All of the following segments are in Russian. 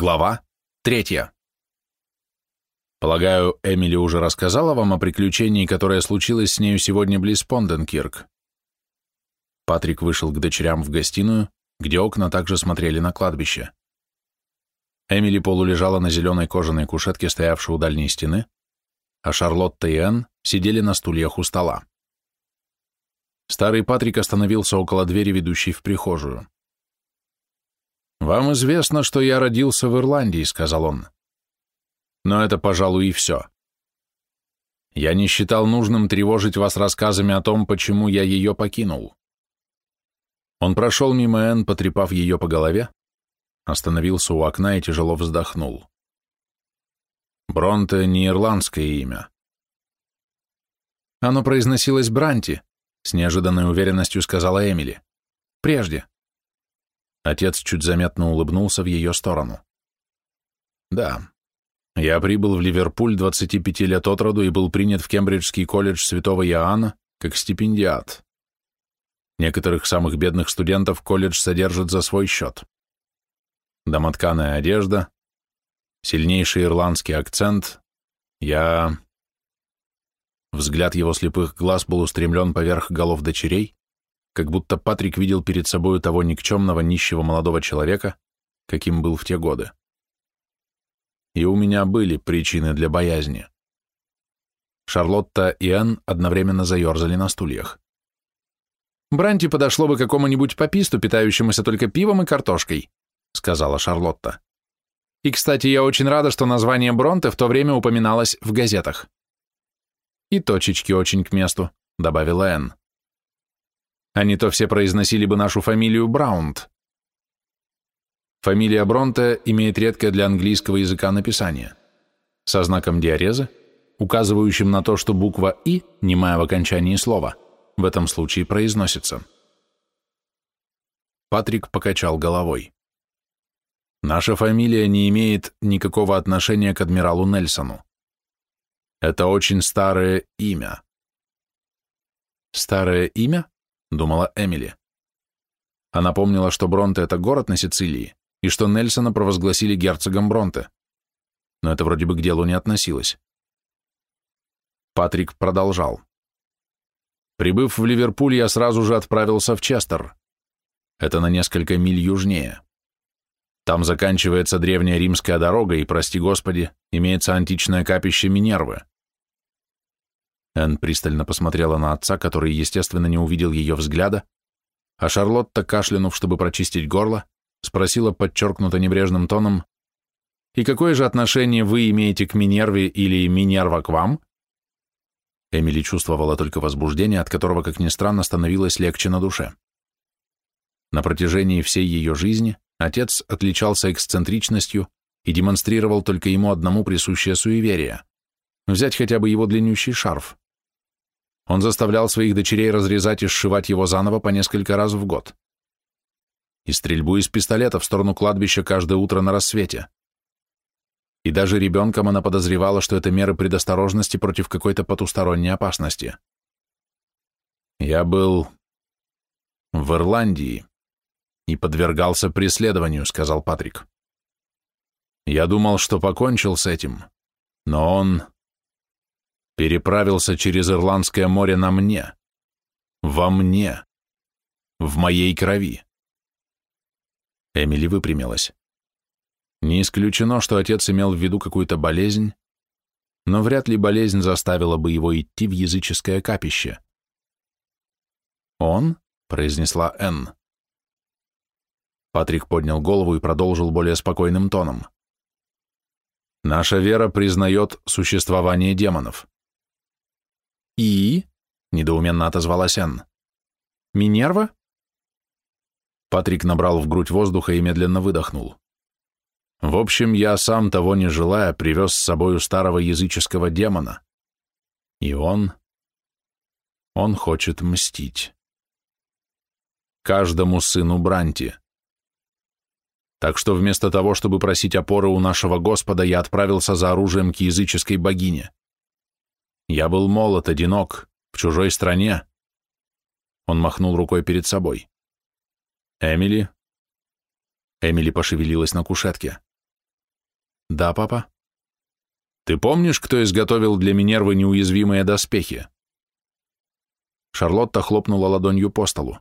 Глава третья. Полагаю, Эмили уже рассказала вам о приключении, которое случилось с нею сегодня близ Понденкирк. Патрик вышел к дочерям в гостиную, где окна также смотрели на кладбище. Эмили полулежала на зеленой кожаной кушетке, стоявшей у дальней стены, а Шарлотта и Энн сидели на стульях у стола. Старый Патрик остановился около двери, ведущей в прихожую. «Вам известно, что я родился в Ирландии», — сказал он. «Но это, пожалуй, и все. Я не считал нужным тревожить вас рассказами о том, почему я ее покинул». Он прошел мимо Энн, потрепав ее по голове, остановился у окна и тяжело вздохнул. Бронте не ирландское имя. Оно произносилось Бранти, с неожиданной уверенностью сказала Эмили. Прежде. Отец чуть заметно улыбнулся в ее сторону. «Да, я прибыл в Ливерпуль 25 лет от роду и был принят в Кембриджский колледж Святого Иоанна как стипендиат. Некоторых самых бедных студентов колледж содержит за свой счет. Домотканая одежда, сильнейший ирландский акцент. Я...» Взгляд его слепых глаз был устремлен поверх голов дочерей, как будто Патрик видел перед собой того никчемного нищего молодого человека, каким был в те годы. И у меня были причины для боязни. Шарлотта и Энн одновременно заерзали на стульях. «Бранти подошло бы какому-нибудь пописту, питающемуся только пивом и картошкой», сказала Шарлотта. «И, кстати, я очень рада, что название Бронте в то время упоминалось в газетах». «И точечки очень к месту», добавила Энн а не то все произносили бы нашу фамилию Браунд. Фамилия Бронте имеет редкое для английского языка написание, со знаком диареза, указывающим на то, что буква «и», немая в окончании слова, в этом случае произносится. Патрик покачал головой. Наша фамилия не имеет никакого отношения к адмиралу Нельсону. Это очень старое имя. Старое имя? — думала Эмили. Она помнила, что Бронте — это город на Сицилии, и что Нельсона провозгласили герцогом Бронте. Но это вроде бы к делу не относилось. Патрик продолжал. Прибыв в Ливерпуль, я сразу же отправился в Честер. Это на несколько миль южнее. Там заканчивается древняя римская дорога, и, прости господи, имеется античное капище Минервы. Энн пристально посмотрела на отца, который, естественно, не увидел ее взгляда, а Шарлотта, кашлянув, чтобы прочистить горло, спросила подчеркнуто небрежным тоном, «И какое же отношение вы имеете к Минерве или Минерва к вам?» Эмили чувствовала только возбуждение, от которого, как ни странно, становилось легче на душе. На протяжении всей ее жизни отец отличался эксцентричностью и демонстрировал только ему одному присущее суеверие. Взять хотя бы его длиннющий шарф. Он заставлял своих дочерей разрезать и сшивать его заново по несколько раз в год. И стрельбу из пистолета в сторону кладбища каждое утро на рассвете. И даже ребенком она подозревала, что это меры предосторожности против какой-то потусторонней опасности. Я был в Ирландии и подвергался преследованию, сказал Патрик. Я думал, что покончил с этим, но он переправился через Ирландское море на мне, во мне, в моей крови. Эмили выпрямилась. Не исключено, что отец имел в виду какую-то болезнь, но вряд ли болезнь заставила бы его идти в языческое капище. «Он?» — произнесла Энн. Патрик поднял голову и продолжил более спокойным тоном. «Наша вера признает существование демонов. «И?» — недоуменно отозвалась Энн. «Минерва?» Патрик набрал в грудь воздуха и медленно выдохнул. В общем, я сам того не желая привез с собою старого языческого демона. И он... Он хочет мстить. Каждому сыну Бранти. Так что вместо того, чтобы просить опоры у нашего Господа, я отправился за оружием к языческой богине. Я был молод, одинок, в чужой стране. Он махнул рукой перед собой. Эмили? Эмили пошевелилась на кушетке. Да, папа. Ты помнишь, кто изготовил для Минервы неуязвимые доспехи? Шарлотта хлопнула ладонью по столу.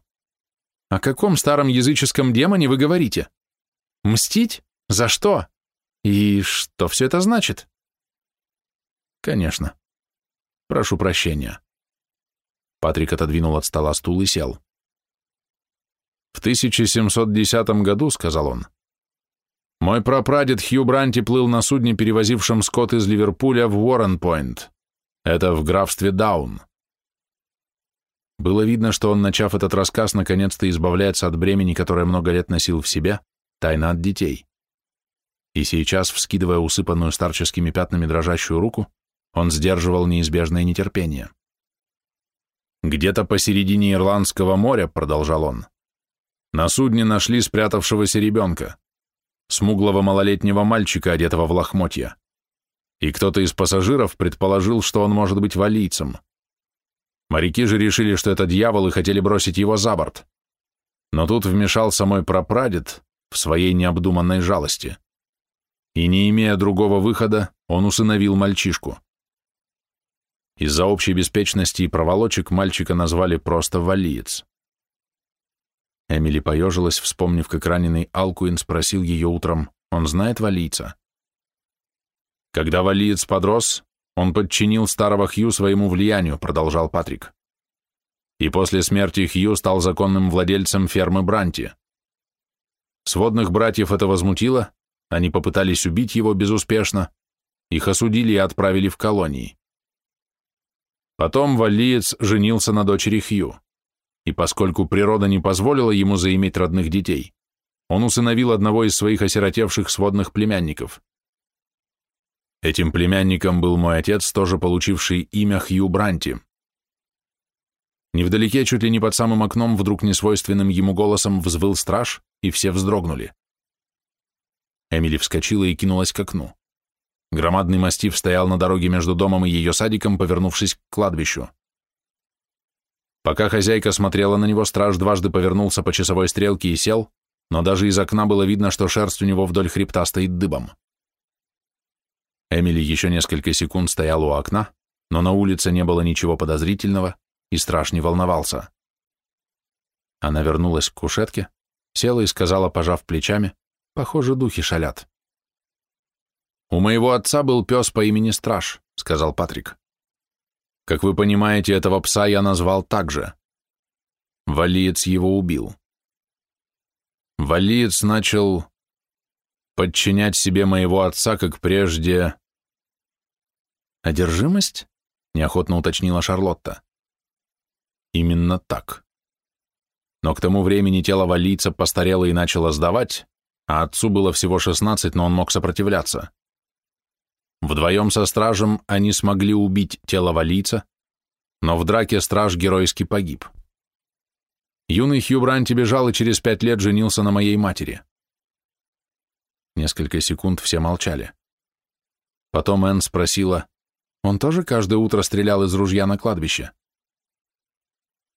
О каком старом языческом демоне вы говорите? Мстить? За что? И что все это значит? Конечно. Прошу прощения. Патрик отодвинул от стола стул и сел. В 1710 году, сказал он, мой прапрадед Хью Бранти плыл на судне, перевозившем скот из Ливерпуля в Уоррен-Пойнт. Это в графстве Даун. Было видно, что он, начав этот рассказ, наконец-то избавляется от бремени, которое много лет носил в себе, тайна от детей. И сейчас, вскидывая усыпанную старческими пятнами дрожащую руку, он сдерживал неизбежное нетерпение. «Где-то посередине Ирландского моря», — продолжал он, — «на судне нашли спрятавшегося ребенка, смуглого малолетнего мальчика, одетого в лохмотья. И кто-то из пассажиров предположил, что он может быть валийцем. Моряки же решили, что это дьявол и хотели бросить его за борт. Но тут вмешался мой прапрадед в своей необдуманной жалости. И не имея другого выхода, он усыновил мальчишку. Из-за общей беспечности и проволочек мальчика назвали просто валиец. Эмили поежилась, вспомнив, как раненый Алкуин спросил ее утром, он знает валийца? Когда валиец подрос, он подчинил старого Хью своему влиянию, продолжал Патрик. И после смерти Хью стал законным владельцем фермы Бранти. Сводных братьев это возмутило, они попытались убить его безуспешно, их осудили и отправили в колонии. Потом Валиец женился на дочери Хью, и поскольку природа не позволила ему заиметь родных детей, он усыновил одного из своих осиротевших сводных племянников. Этим племянником был мой отец, тоже получивший имя Хью Бранти. Невдалеке, чуть ли не под самым окном, вдруг несвойственным ему голосом взвыл страж, и все вздрогнули. Эмили вскочила и кинулась к окну. Громадный мастиф стоял на дороге между домом и ее садиком, повернувшись к кладбищу. Пока хозяйка смотрела на него, страж дважды повернулся по часовой стрелке и сел, но даже из окна было видно, что шерсть у него вдоль хребта стоит дыбом. Эмили еще несколько секунд стояла у окна, но на улице не было ничего подозрительного, и страж не волновался. Она вернулась к кушетке, села и сказала, пожав плечами, «Похоже, духи шалят». «У моего отца был пес по имени Страж», — сказал Патрик. «Как вы понимаете, этого пса я назвал так же. Валиец его убил. Валиец начал подчинять себе моего отца, как прежде...» «Одержимость?» — неохотно уточнила Шарлотта. «Именно так. Но к тому времени тело валийца постарело и начало сдавать, а отцу было всего шестнадцать, но он мог сопротивляться. Вдвоем со стражем они смогли убить тело валийца, но в драке страж геройски погиб. Юный Хью Бранти бежал и через пять лет женился на моей матери. Несколько секунд все молчали. Потом Энн спросила, он тоже каждое утро стрелял из ружья на кладбище?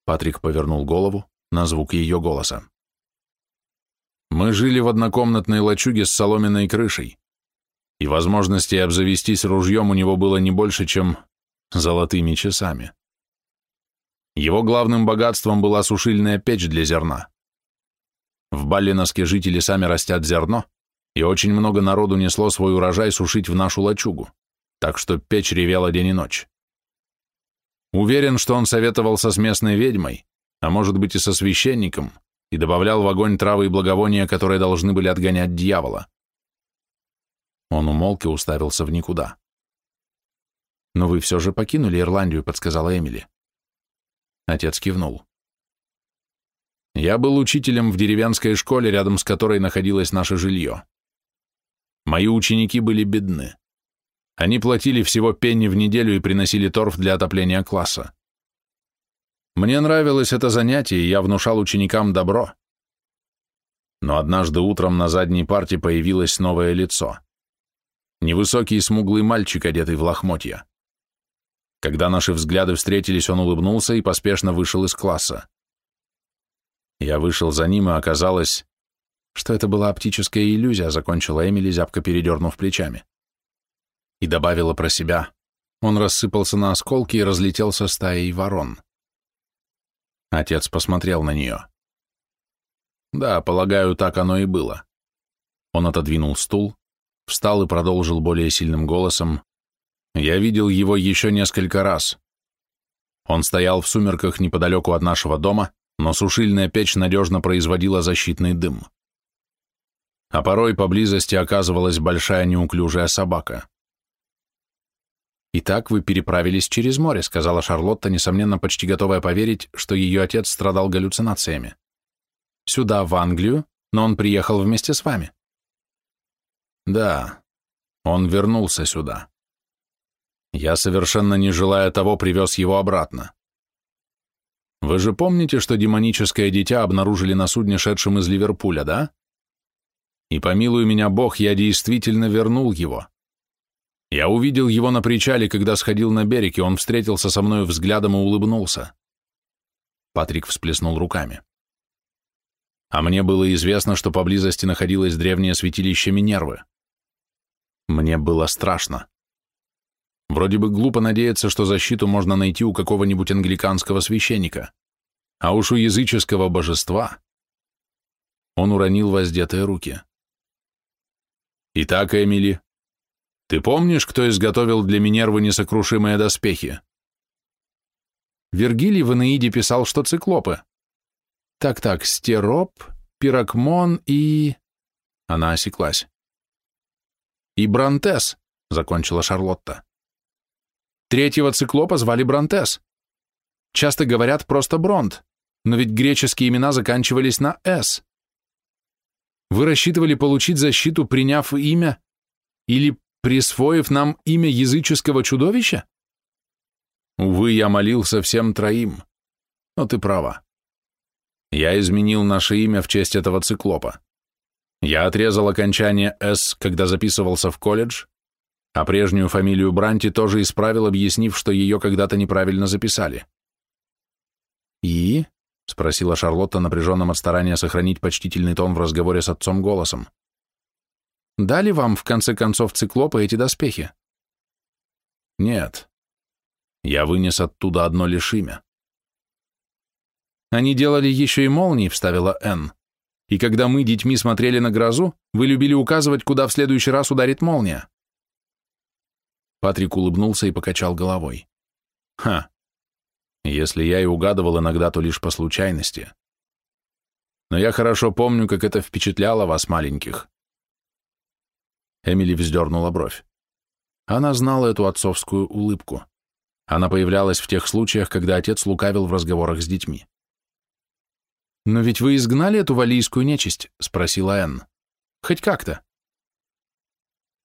Патрик повернул голову на звук ее голоса. Мы жили в однокомнатной лачуге с соломенной крышей и возможности обзавестись ружьем у него было не больше, чем золотыми часами. Его главным богатством была сушильная печь для зерна. В Баллиноске жители сами растят зерно, и очень много народу несло свой урожай сушить в нашу лачугу, так что печь ревела день и ночь. Уверен, что он советовался с местной ведьмой, а может быть и со священником, и добавлял в огонь травы и благовония, которые должны были отгонять дьявола. Он умолк и уставился в никуда. «Но вы все же покинули Ирландию», — подсказала Эмили. Отец кивнул. «Я был учителем в деревенской школе, рядом с которой находилось наше жилье. Мои ученики были бедны. Они платили всего пенни в неделю и приносили торф для отопления класса. Мне нравилось это занятие, и я внушал ученикам добро. Но однажды утром на задней парте появилось новое лицо — Невысокий смуглый мальчик, одетый в лохмотья. Когда наши взгляды встретились, он улыбнулся и поспешно вышел из класса. Я вышел за ним, и оказалось, что это была оптическая иллюзия, закончила Эмили, зябко передернув плечами. И добавила про себя. Он рассыпался на осколки и разлетелся стаей ворон. Отец посмотрел на нее. Да, полагаю, так оно и было. Он отодвинул стул, встал и продолжил более сильным голосом. Я видел его еще несколько раз. Он стоял в сумерках неподалеку от нашего дома, но сушильная печь надежно производила защитный дым. А порой поблизости оказывалась большая неуклюжая собака. «Итак, вы переправились через море», — сказала Шарлотта, несомненно, почти готовая поверить, что ее отец страдал галлюцинациями. «Сюда, в Англию, но он приехал вместе с вами». «Да, он вернулся сюда. Я, совершенно не желая того, привез его обратно. Вы же помните, что демоническое дитя обнаружили на судне, шедшем из Ливерпуля, да? И помилуй меня Бог, я действительно вернул его». Я увидел его на причале, когда сходил на берег, и он встретился со мной взглядом и улыбнулся. Патрик всплеснул руками. А мне было известно, что поблизости находилось древнее святилище Минервы. Мне было страшно. Вроде бы глупо надеяться, что защиту можно найти у какого-нибудь англиканского священника, а уж у языческого божества. Он уронил воздетые руки. «Итак, Эмили, ты помнишь, кто изготовил для Минервы несокрушимые доспехи? Вергилий в Энеиде писал, что циклопы. Так-так, стероп, пирокмон и... Она осеклась. И Брантес, закончила Шарлотта. Третьего циклопа звали Брантес. Часто говорят просто Бронт, но ведь греческие имена заканчивались на «с». Вы рассчитывали получить защиту, приняв имя, или присвоив нам имя языческого чудовища? Увы, я молился всем троим. Но ты права. Я изменил наше имя в честь этого циклопа. Я отрезал окончание «С», когда записывался в колледж, а прежнюю фамилию Бранти тоже исправил, объяснив, что ее когда-то неправильно записали. «И?» — спросила Шарлотта, напряженном от старания сохранить почтительный тон в разговоре с отцом голосом. Дали вам, в конце концов, циклопы эти доспехи? Нет. Я вынес оттуда одно лишь имя. Они делали еще и молнии, вставила Энн. И когда мы, детьми, смотрели на грозу, вы любили указывать, куда в следующий раз ударит молния. Патрик улыбнулся и покачал головой. Ха. Если я и угадывал иногда, то лишь по случайности. Но я хорошо помню, как это впечатляло вас, маленьких. Эмили вздернула бровь. Она знала эту отцовскую улыбку. Она появлялась в тех случаях, когда отец лукавил в разговорах с детьми. «Но ведь вы изгнали эту валийскую нечисть?» — спросила Энн. «Хоть как-то».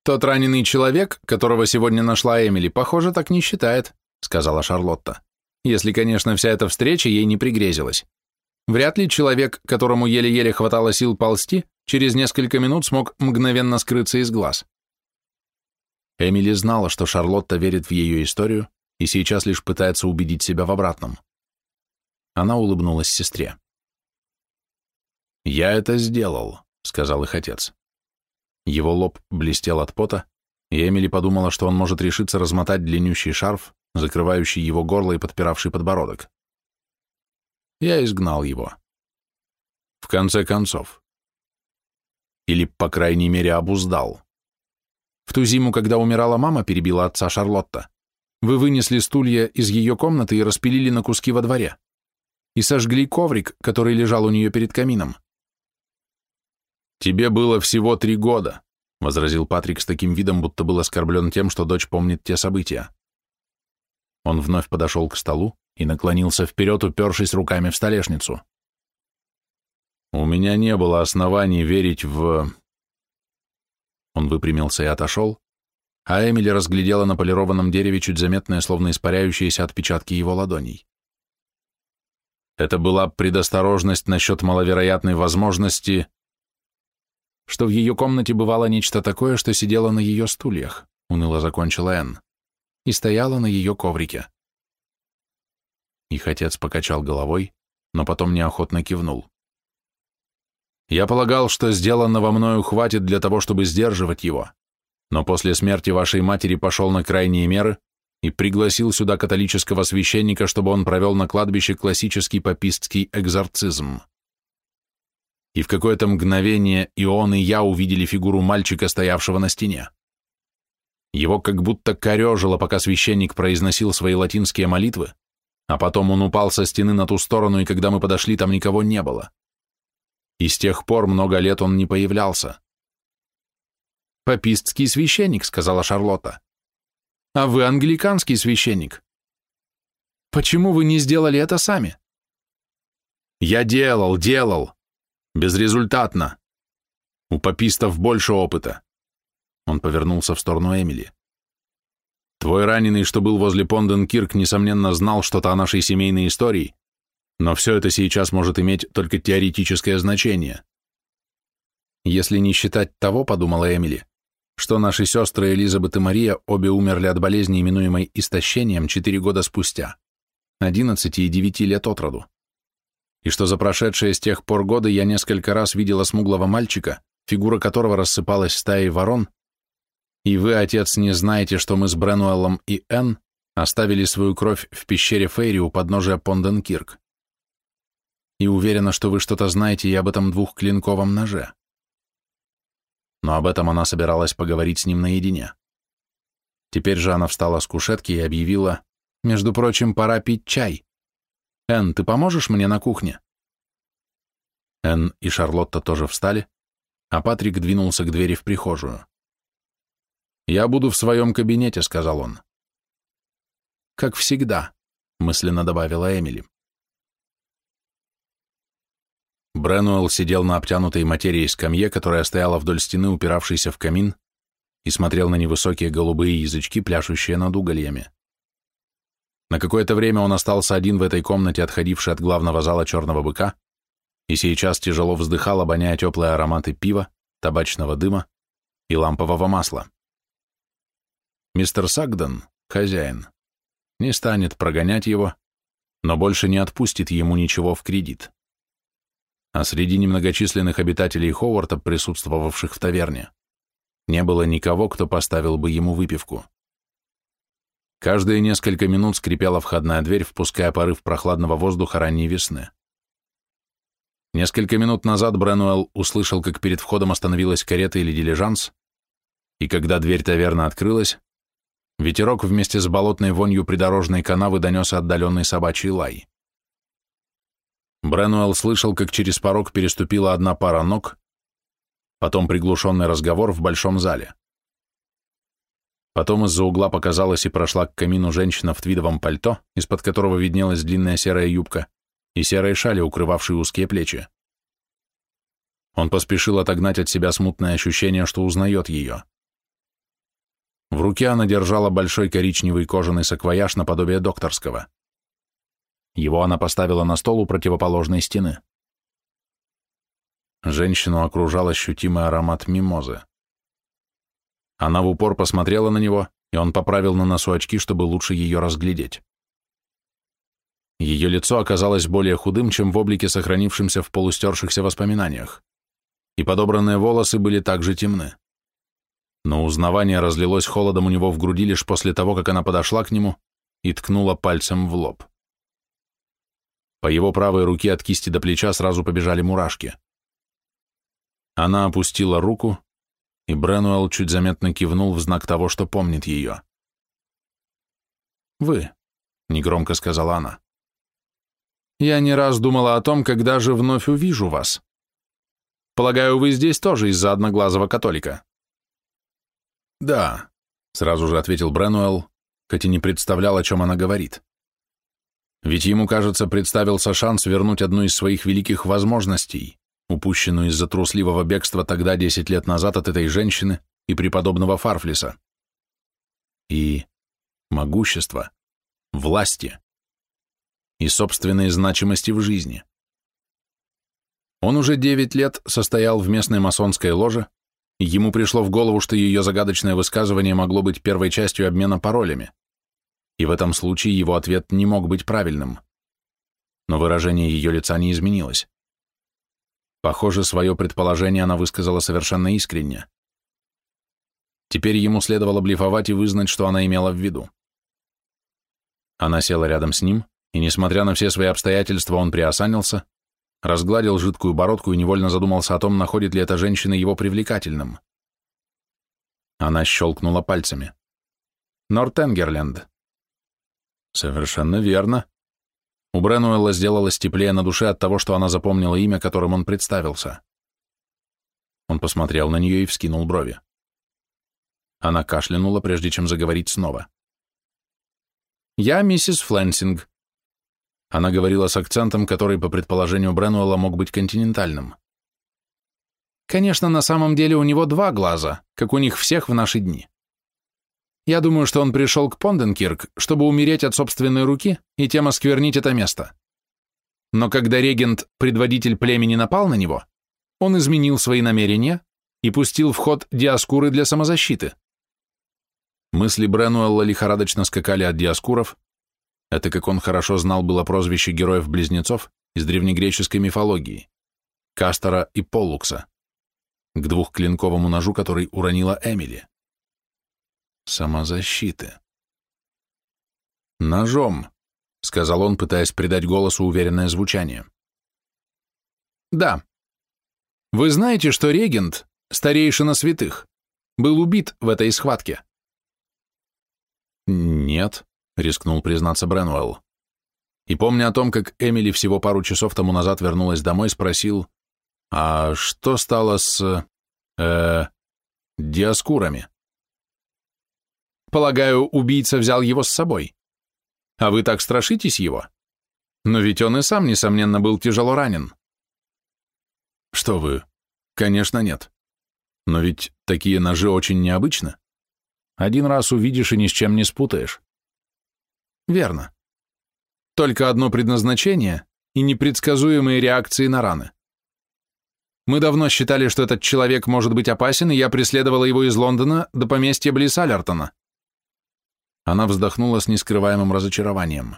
«Тот раненый человек, которого сегодня нашла Эмили, похоже, так не считает», — сказала Шарлотта. «Если, конечно, вся эта встреча ей не пригрезилась. Вряд ли человек, которому еле-еле хватало сил ползти, через несколько минут смог мгновенно скрыться из глаз. Эмили знала, что Шарлотта верит в ее историю и сейчас лишь пытается убедить себя в обратном. Она улыбнулась сестре. «Я это сделал», — сказал их отец. Его лоб блестел от пота, и Эмили подумала, что он может решиться размотать длиннющий шарф, закрывающий его горло и подпиравший подбородок. Я изгнал его. В конце концов, или, по крайней мере, обуздал. В ту зиму, когда умирала мама, перебила отца Шарлотта, вы вынесли стулья из ее комнаты и распилили на куски во дворе. И сожгли коврик, который лежал у нее перед камином. «Тебе было всего три года», — возразил Патрик с таким видом, будто был оскорблен тем, что дочь помнит те события. Он вновь подошел к столу и наклонился вперед, упершись руками в столешницу. У меня не было оснований верить в... Он выпрямился и отошел, а Эмили разглядела на полированном дереве чуть заметные, словно испаряющиеся отпечатки его ладоней. Это была предосторожность насчет маловероятной возможности, что в ее комнате бывало нечто такое, что сидело на ее стульях, уныло закончила Энн, и стояла на ее коврике. Их отец покачал головой, но потом неохотно кивнул. Я полагал, что сделанного мною хватит для того, чтобы сдерживать его, но после смерти вашей матери пошел на крайние меры и пригласил сюда католического священника, чтобы он провел на кладбище классический папистский экзорцизм. И в какое-то мгновение и он, и я увидели фигуру мальчика, стоявшего на стене. Его как будто корежило, пока священник произносил свои латинские молитвы, а потом он упал со стены на ту сторону, и когда мы подошли, там никого не было. И с тех пор много лет он не появлялся. «Папистский священник», — сказала Шарлотта. «А вы англиканский священник. Почему вы не сделали это сами?» «Я делал, делал. Безрезультатно. У папистов больше опыта». Он повернулся в сторону Эмили. Твой раненый, что был возле Понденкирк, несомненно, знал что-то о нашей семейной истории, но все это сейчас может иметь только теоретическое значение. Если не считать того, подумала Эмили, что наши сестры Элизабет и Мария обе умерли от болезни, именуемой истощением, четыре года спустя, 11 и 9 лет от роду, и что за прошедшие с тех пор годы я несколько раз видела смуглого мальчика, фигура которого рассыпалась стаей ворон, и вы, отец, не знаете, что мы с Бренуэллом и Энн оставили свою кровь в пещере Фейри у подножия Понденкирк. И уверена, что вы что-то знаете и об этом двухклинковом ноже. Но об этом она собиралась поговорить с ним наедине. Теперь же она встала с кушетки и объявила, «Между прочим, пора пить чай. Энн, ты поможешь мне на кухне?» Энн и Шарлотта тоже встали, а Патрик двинулся к двери в прихожую. «Я буду в своем кабинете», — сказал он. «Как всегда», — мысленно добавила Эмили. Бренуэлл сидел на обтянутой материи скамье, которая стояла вдоль стены, упиравшейся в камин, и смотрел на невысокие голубые язычки, пляшущие над угольями. На какое-то время он остался один в этой комнате, отходившей от главного зала черного быка, и сейчас тяжело вздыхал, обоняя теплые ароматы пива, табачного дыма и лампового масла. Мистер Сагден, хозяин, не станет прогонять его, но больше не отпустит ему ничего в кредит. А среди немногочисленных обитателей Ховарта, присутствовавших в таверне, не было никого, кто поставил бы ему выпивку. Каждые несколько минут скрипела входная дверь, впуская порыв прохладного воздуха ранней весны. Несколько минут назад Бренуэлл услышал, как перед входом остановилась карета или дилижанс, и когда дверь таверны открылась, Ветерок вместе с болотной вонью придорожной канавы донес отдаленный собачий лай. Бренуэлл слышал, как через порог переступила одна пара ног, потом приглушенный разговор в большом зале. Потом из-за угла показалась и прошла к камину женщина в твидовом пальто, из-под которого виднелась длинная серая юбка, и серые шали, укрывавшие узкие плечи. Он поспешил отогнать от себя смутное ощущение, что узнает ее. В руке она держала большой коричневый кожаный саквояж наподобие докторского. Его она поставила на стол у противоположной стены. Женщину окружал ощутимый аромат мимозы. Она в упор посмотрела на него, и он поправил на носу очки, чтобы лучше ее разглядеть. Ее лицо оказалось более худым, чем в облике, сохранившемся в полустершихся воспоминаниях, и подобранные волосы были также темны но узнавание разлилось холодом у него в груди лишь после того, как она подошла к нему и ткнула пальцем в лоб. По его правой руке от кисти до плеча сразу побежали мурашки. Она опустила руку, и Бренуэлл чуть заметно кивнул в знак того, что помнит ее. «Вы», — негромко сказала она. «Я не раз думала о том, когда же вновь увижу вас. Полагаю, вы здесь тоже из-за одноглазого католика». «Да», — сразу же ответил Бренуэлл, хоть и не представлял, о чем она говорит. Ведь ему, кажется, представился шанс вернуть одну из своих великих возможностей, упущенную из-за трусливого бегства тогда, десять лет назад, от этой женщины и преподобного Фарфлиса. И могущество, власти и собственной значимости в жизни. Он уже девять лет состоял в местной масонской ложе, Ему пришло в голову, что ее загадочное высказывание могло быть первой частью обмена паролями, и в этом случае его ответ не мог быть правильным. Но выражение ее лица не изменилось. Похоже, свое предположение она высказала совершенно искренне. Теперь ему следовало блефовать и вызнать, что она имела в виду. Она села рядом с ним, и, несмотря на все свои обстоятельства, он приосанился, разгладил жидкую бородку и невольно задумался о том, находит ли эта женщина его привлекательным. Она щелкнула пальцами. Нортенгерленд. Совершенно верно. У Бренуэлла сделалось теплее на душе от того, что она запомнила имя, которым он представился. Он посмотрел на нее и вскинул брови. Она кашлянула, прежде чем заговорить снова. «Я миссис Флэнсинг». Она говорила с акцентом, который, по предположению Бренуэлла, мог быть континентальным. «Конечно, на самом деле у него два глаза, как у них всех в наши дни. Я думаю, что он пришел к Понденкирк, чтобы умереть от собственной руки и тем осквернить это место. Но когда регент, предводитель племени, напал на него, он изменил свои намерения и пустил в ход диаскуры для самозащиты. Мысли Бренуэлла лихорадочно скакали от диаскуров. Это, как он хорошо знал, было прозвище героев-близнецов из древнегреческой мифологии – Кастора и Поллукса, к двухклинковому ножу, который уронила Эмили самозащиты. «Ножом», — сказал он, пытаясь придать голосу уверенное звучание. «Да. Вы знаете, что регент, старейшина святых, был убит в этой схватке?» «Нет», — рискнул признаться Бренуэлл. И помня о том, как Эмили всего пару часов тому назад вернулась домой, спросил, «А что стало с... э... диаскурами?» Полагаю, убийца взял его с собой. А вы так страшитесь его? Но ведь он и сам, несомненно, был тяжело ранен. Что вы? Конечно, нет. Но ведь такие ножи очень необычны. Один раз увидишь и ни с чем не спутаешь. Верно. Только одно предназначение и непредсказуемые реакции на раны. Мы давно считали, что этот человек может быть опасен, и я преследовала его из Лондона до поместья Близ Аллертона. Она вздохнула с нескрываемым разочарованием.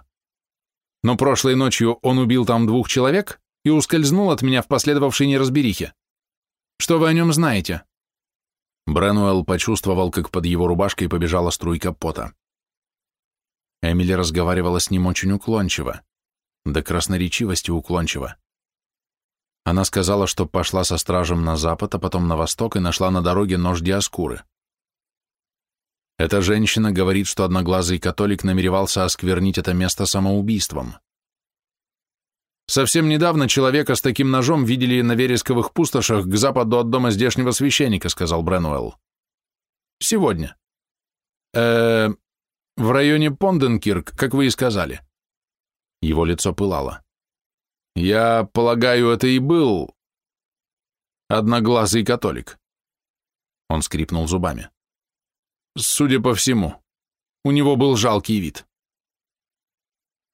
Но прошлой ночью он убил там двух человек и ускользнул от меня в последовавшей неразберихе. Что вы о нем знаете?» Бренуэлл почувствовал, как под его рубашкой побежала струйка пота. Эмили разговаривала с ним очень уклончиво, до красноречивости уклончиво. Она сказала, что пошла со стражем на запад, а потом на восток и нашла на дороге нож Диаскуры. Эта женщина говорит, что одноглазый католик намеревался осквернить это место самоубийством. Совсем недавно человека с таким ножом видели на вересковых пустошах к западу от дома здешнего священника, сказал Бренуэлл. Сегодня. Э, в районе Понденкирк, как вы и сказали. Его лицо пылало. Я полагаю, это и был одноглазый католик. Он скрипнул зубами. Судя по всему, у него был жалкий вид.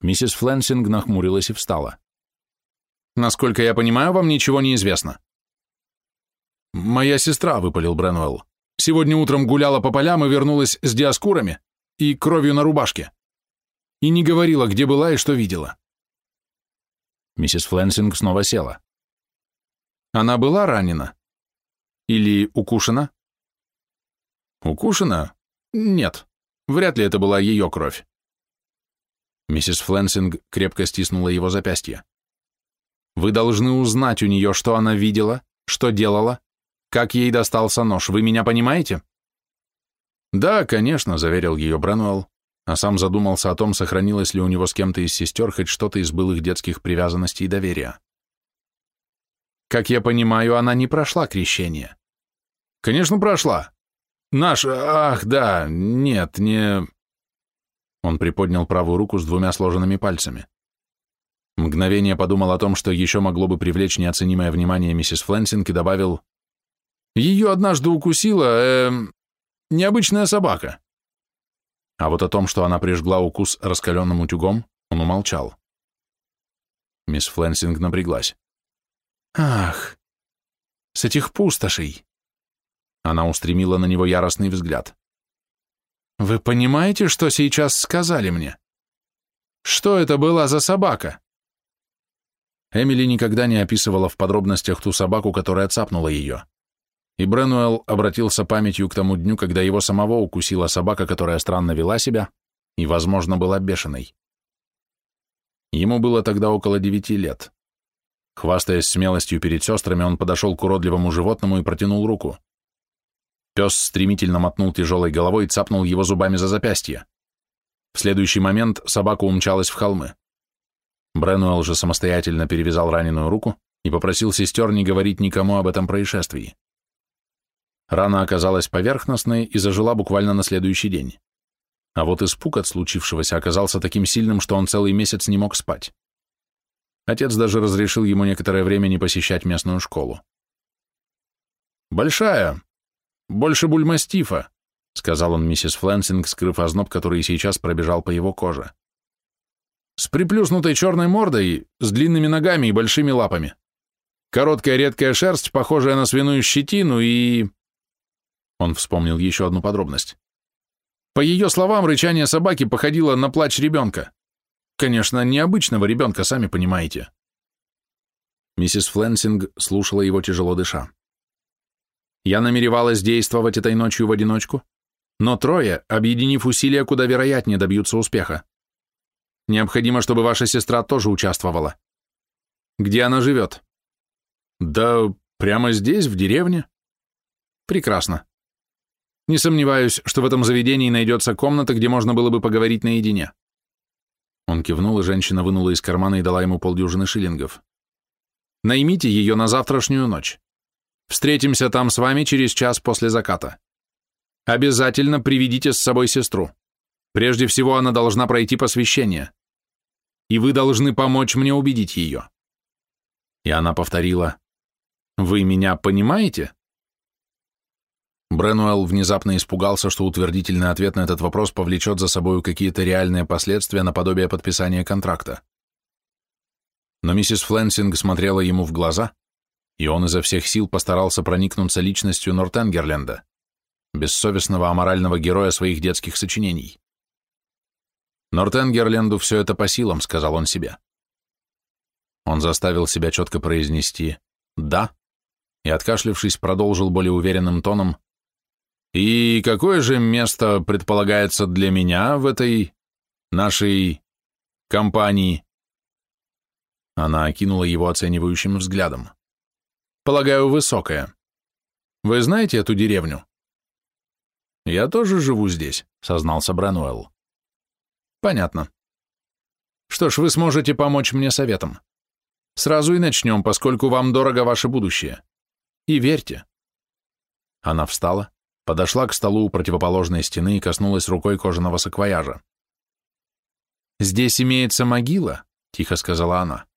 Миссис Флэнсинг нахмурилась и встала. «Насколько я понимаю, вам ничего не известно». «Моя сестра», — выпалил Бренуэлл, — «сегодня утром гуляла по полям и вернулась с диаскурами и кровью на рубашке. И не говорила, где была и что видела». Миссис Флэнсинг снова села. «Она была ранена? Или укушена?» «Укушена? Нет, вряд ли это была ее кровь. Миссис Флэнсинг крепко стиснула его запястье. «Вы должны узнать у нее, что она видела, что делала, как ей достался нож. Вы меня понимаете?» «Да, конечно», — заверил ее Бренуэлл, а сам задумался о том, сохранилось ли у него с кем-то из сестер хоть что-то из былых детских привязанностей и доверия. «Как я понимаю, она не прошла крещение». «Конечно, прошла. Наш... Ах, да, нет, не...» Он приподнял правую руку с двумя сложенными пальцами. Мгновение подумал о том, что еще могло бы привлечь неоценимое внимание миссис Флэнсинг и добавил, «Ее однажды укусила, э, необычная собака». А вот о том, что она прижгла укус раскаленным утюгом, он умолчал. Мисс Флэнсинг напряглась. «Ах, с этих пустошей!» Она устремила на него яростный взгляд. «Вы понимаете, что сейчас сказали мне? Что это была за собака?» Эмили никогда не описывала в подробностях ту собаку, которая цапнула ее. И Бренуэлл обратился памятью к тому дню, когда его самого укусила собака, которая странно вела себя и, возможно, была бешеной. Ему было тогда около девяти лет. Хвастаясь смелостью перед сестрами, он подошел к уродливому животному и протянул руку. Пес стремительно мотнул тяжелой головой и цапнул его зубами за запястье. В следующий момент собака умчалась в холмы. Бренуэлл же самостоятельно перевязал раненую руку и попросил сестер не говорить никому об этом происшествии. Рана оказалась поверхностной и зажила буквально на следующий день. А вот испуг от случившегося оказался таким сильным, что он целый месяц не мог спать. Отец даже разрешил ему некоторое время не посещать местную школу. «Большая, больше бульмастифа», — сказал он миссис Флэнсинг, скрыв озноб, который сейчас пробежал по его коже. «С приплюснутой черной мордой, с длинными ногами и большими лапами. Короткая редкая шерсть, похожая на свиную щетину и...» Он вспомнил еще одну подробность. По ее словам, рычание собаки походило на плач ребенка. Конечно, необычного ребенка, сами понимаете. Миссис Флэнсинг слушала его тяжело дыша. Я намеревалась действовать этой ночью в одиночку, но трое, объединив усилия, куда вероятнее добьются успеха. Необходимо, чтобы ваша сестра тоже участвовала. Где она живет? Да прямо здесь, в деревне. Прекрасно. Не сомневаюсь, что в этом заведении найдется комната, где можно было бы поговорить наедине. Он кивнул, и женщина вынула из кармана и дала ему полдюжины шиллингов. Наймите ее на завтрашнюю ночь. Встретимся там с вами через час после заката. Обязательно приведите с собой сестру. Прежде всего, она должна пройти посвящение. И вы должны помочь мне убедить ее. И она повторила, «Вы меня понимаете?» Бренуэлл внезапно испугался, что утвердительный ответ на этот вопрос повлечет за собой какие-то реальные последствия наподобие подписания контракта. Но миссис Флэнсинг смотрела ему в глаза, и он изо всех сил постарался проникнуться личностью Нортенгерленда, бессовестного аморального героя своих детских сочинений. Нортенгерленду все это по силам, сказал он себе. Он заставил себя четко произнести «да» и, откашлившись, продолжил более уверенным тоном «И какое же место предполагается для меня в этой нашей компании?» Она окинула его оценивающим взглядом. Полагаю, высокая. Вы знаете эту деревню? Я тоже живу здесь, сознался Брануэлл. Понятно. Что ж, вы сможете помочь мне советом. Сразу и начнем, поскольку вам дорого ваше будущее. И верьте. Она встала, подошла к столу у противоположной стены и коснулась рукой кожаного саквояжа. «Здесь имеется могила», — тихо сказала она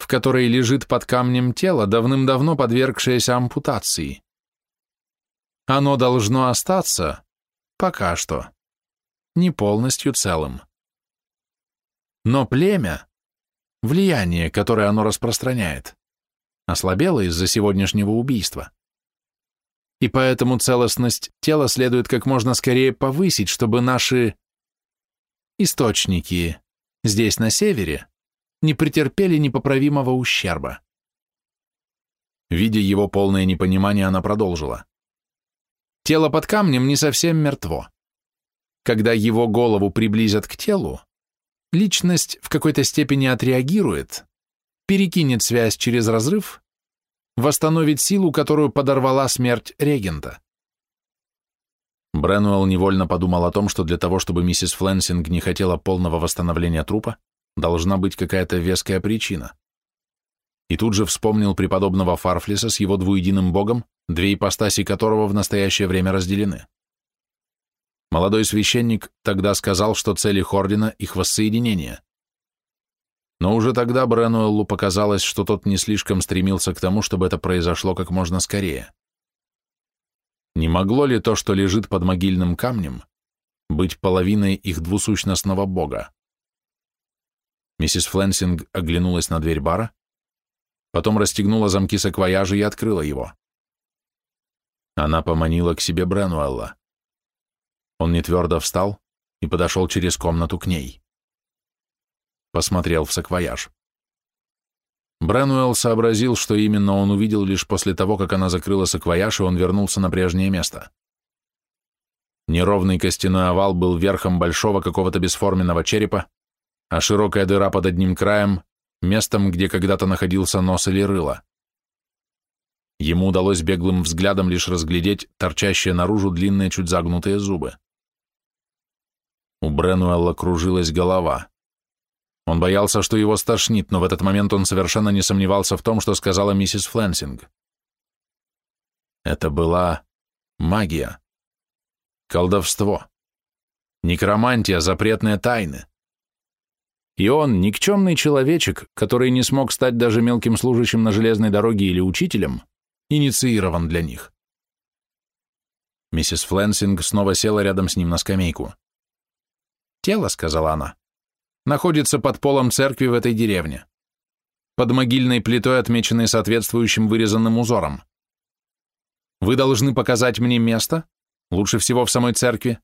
в которой лежит под камнем тело, давным-давно подвергшееся ампутации. Оно должно остаться, пока что, не полностью целым. Но племя, влияние, которое оно распространяет, ослабело из-за сегодняшнего убийства. И поэтому целостность тела следует как можно скорее повысить, чтобы наши источники здесь, на севере, не претерпели непоправимого ущерба. Видя его полное непонимание, она продолжила. Тело под камнем не совсем мертво. Когда его голову приблизят к телу, личность в какой-то степени отреагирует, перекинет связь через разрыв, восстановит силу, которую подорвала смерть регента. Бренуэлл невольно подумал о том, что для того, чтобы миссис Флэнсинг не хотела полного восстановления трупа, Должна быть какая-то веская причина. И тут же вспомнил преподобного Фарфлиса с его двуединым богом, две ипостаси которого в настоящее время разделены. Молодой священник тогда сказал, что цели Хордина — их воссоединение. Но уже тогда Бренуэллу показалось, что тот не слишком стремился к тому, чтобы это произошло как можно скорее. Не могло ли то, что лежит под могильным камнем, быть половиной их двусущностного бога? Миссис Флэнсинг оглянулась на дверь бара, потом расстегнула замки саквояжа и открыла его. Она поманила к себе Бренуэлла. Он не твердо встал и подошел через комнату к ней. Посмотрел в саквояж. Бренуэлл сообразил, что именно он увидел лишь после того, как она закрыла саквояж, и он вернулся на прежнее место. Неровный костяной овал был верхом большого какого-то бесформенного черепа, а широкая дыра под одним краем — местом, где когда-то находился нос или рыло. Ему удалось беглым взглядом лишь разглядеть торчащие наружу длинные чуть загнутые зубы. У Бренуэлла кружилась голова. Он боялся, что его стошнит, но в этот момент он совершенно не сомневался в том, что сказала миссис Фленсинг. Это была магия, колдовство, некромантия, запретные тайны. И он, никчемный человечек, который не смог стать даже мелким служащим на железной дороге или учителем, инициирован для них. Миссис Фленсинг снова села рядом с ним на скамейку. «Тело», — сказала она, — «находится под полом церкви в этой деревне, под могильной плитой, отмеченной соответствующим вырезанным узором. Вы должны показать мне место, лучше всего в самой церкви,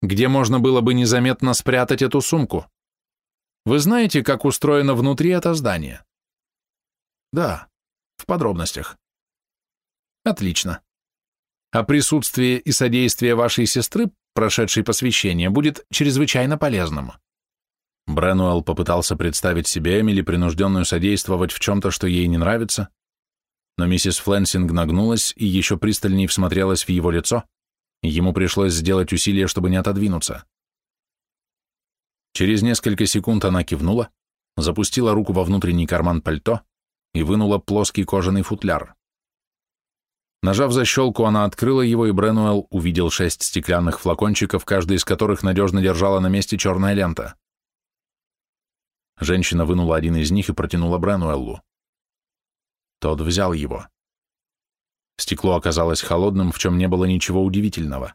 где можно было бы незаметно спрятать эту сумку. Вы знаете, как устроено внутри это здание?» «Да, в подробностях». Отлично. А присутствие и содействие вашей сестры, прошедшей посвящение, будет чрезвычайно полезным. Бренуэлл попытался представить себе Эмили, принужденную содействовать в чем-то, что ей не нравится, но миссис Фленсинг нагнулась и еще пристальнее всмотрелась в его лицо, ему пришлось сделать усилие, чтобы не отодвинуться. Через несколько секунд она кивнула, запустила руку во внутренний карман пальто и вынула плоский кожаный футляр. Нажав защелку, она открыла его, и Бренуэлл увидел шесть стеклянных флакончиков, каждый из которых надежно держала на месте черная лента. Женщина вынула один из них и протянула Бренуэллу. Тот взял его. Стекло оказалось холодным, в чем не было ничего удивительного.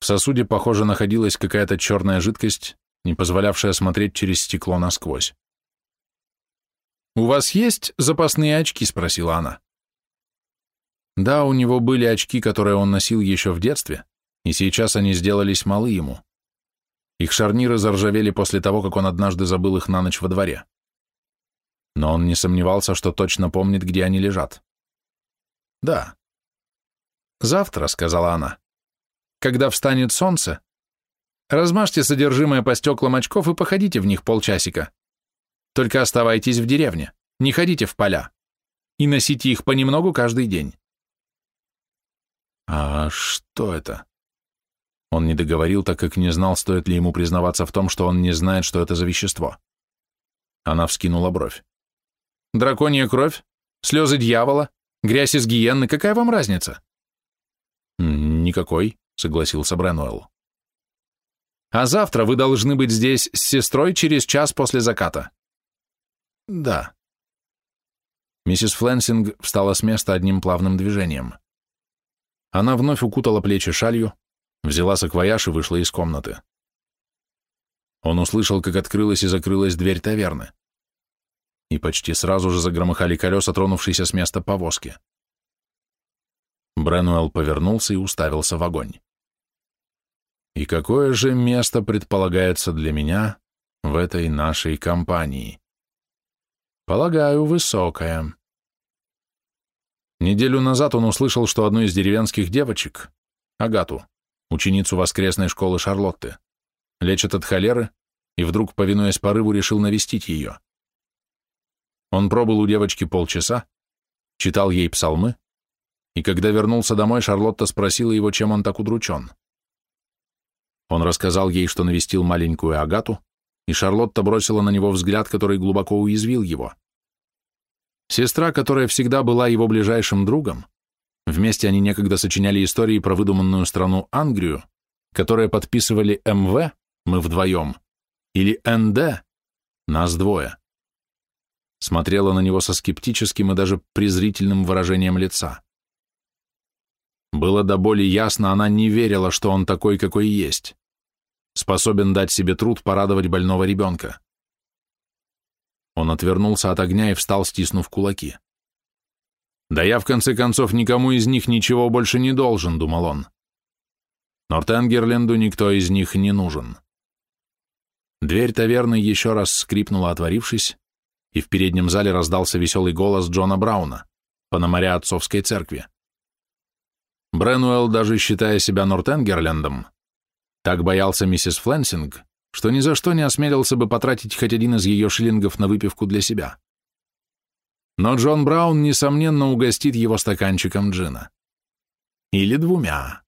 В сосуде, похоже, находилась какая-то черная жидкость, не позволявшая смотреть через стекло насквозь. «У вас есть запасные очки?» — спросила она. Да, у него были очки, которые он носил еще в детстве, и сейчас они сделались малы ему. Их шарниры заржавели после того, как он однажды забыл их на ночь во дворе. Но он не сомневался, что точно помнит, где они лежат. «Да». «Завтра», — сказала она, — «когда встанет солнце, размажьте содержимое по стеклам очков и походите в них полчасика. Только оставайтесь в деревне, не ходите в поля, и носите их понемногу каждый день. А что это? Он не договорил, так как не знал, стоит ли ему признаваться в том, что он не знает, что это за вещество. Она вскинула бровь. «Драконья кровь? Слезы дьявола? Грязь из гиенны? Какая вам разница?» «Никакой», — согласился Бренуэлл. «А завтра вы должны быть здесь с сестрой через час после заката». «Да». Миссис Фленсинг встала с места одним плавным движением. Она вновь укутала плечи шалью, взяла саквояж и вышла из комнаты. Он услышал, как открылась и закрылась дверь таверны. И почти сразу же загромыхали колеса, тронувшиеся с места повозки. Бренуэлл повернулся и уставился в огонь. «И какое же место предполагается для меня в этой нашей компании?» «Полагаю, высокое». Неделю назад он услышал, что одну из деревенских девочек, Агату, ученицу воскресной школы Шарлотты, лечат от холеры, и вдруг, повинуясь порыву, решил навестить ее. Он пробыл у девочки полчаса, читал ей псалмы, и когда вернулся домой, Шарлотта спросила его, чем он так удручен. Он рассказал ей, что навестил маленькую Агату, и Шарлотта бросила на него взгляд, который глубоко уязвил его. Сестра, которая всегда была его ближайшим другом, вместе они некогда сочиняли истории про выдуманную страну Ангрию, которые подписывали МВ, мы вдвоем, или НД, нас двое. Смотрела на него со скептическим и даже презрительным выражением лица. Было до боли ясно, она не верила, что он такой, какой есть, способен дать себе труд порадовать больного ребенка. Он отвернулся от огня и встал, стиснув кулаки. «Да я, в конце концов, никому из них ничего больше не должен», — думал он. Нортенгерленду никто из них не нужен. Дверь таверны еще раз скрипнула, отворившись, и в переднем зале раздался веселый голос Джона Брауна, пономаря отцовской церкви. Бренуэлл, даже считая себя Нортенгерлендом, так боялся миссис Фленсинг, что ни за что не осмелился бы потратить хоть один из ее шиллингов на выпивку для себя. Но Джон Браун, несомненно, угостит его стаканчиком джина. Или двумя.